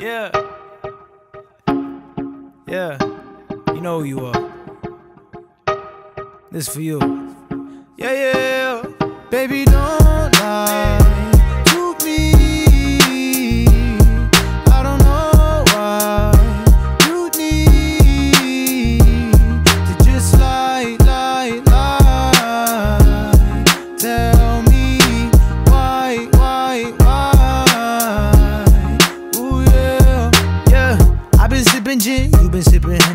Yeah. Yeah. You know who you are. This for you. Yeah, yeah. Baby, don't lie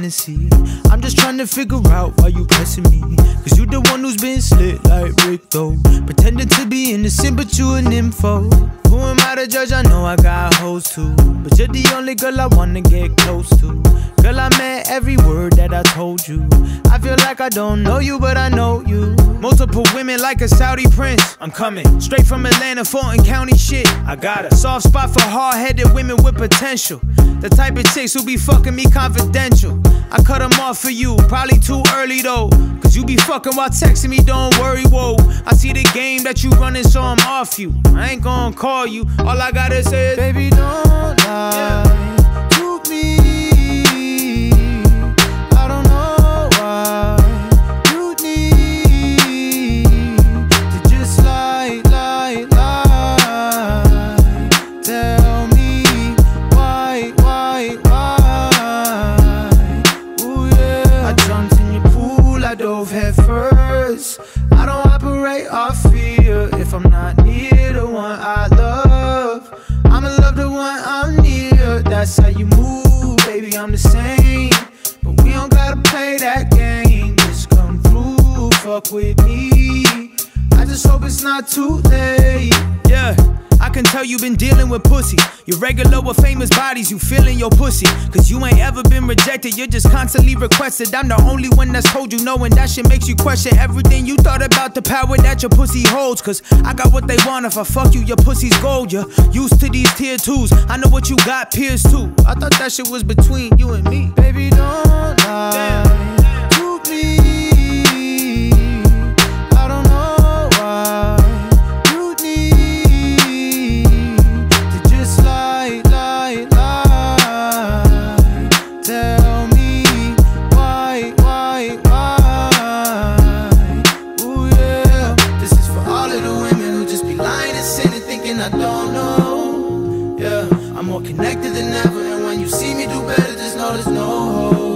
sipping Hennessy. I'm just trying to figure out why you pressing me. Cause you the one who's been slit like Rick though. Pretending to be innocent, but you an info. Who am I to judge? I know I got hoes too. But you're the only girl I wanna get close to. Girl, I meant every word that I told you. I feel like I don't know you, but I know you. Multiple women like a Saudi prince. I'm coming straight from Atlanta, Fulton County shit. I got a soft spot for hard headed women with potential. The type of chicks who be fucking me confidential. I cut them off for you, probably too early though. Cause you be fucking while texting me, don't worry, whoa. I see the game that you running, so I'm off you. I ain't gonna call you, all I gotta say is, baby, don't lie to dove head first. I don't operate off fear if I'm not near the one I love. I'ma love the one I'm near. That's how you move, baby. I'm the same. But we don't gotta play that game. Just come through, fuck with me. I just hope it's not too late. Yeah. Can tell you been dealing with pussy. You're regular with famous bodies, you feeling your pussy. Cause you ain't ever been rejected, you're just constantly requested. I'm the only one that's told you no, and that shit makes you question everything you thought about the power that your pussy holds. Cause I got what they want, if I fuck you, your pussy's gold. You're used to these tier twos, I know what you got, peers too. I thought that shit was between you and me. Baby, don't lie to I don't know. Yeah, I'm more connected than ever, and when you see me do better, just know there's no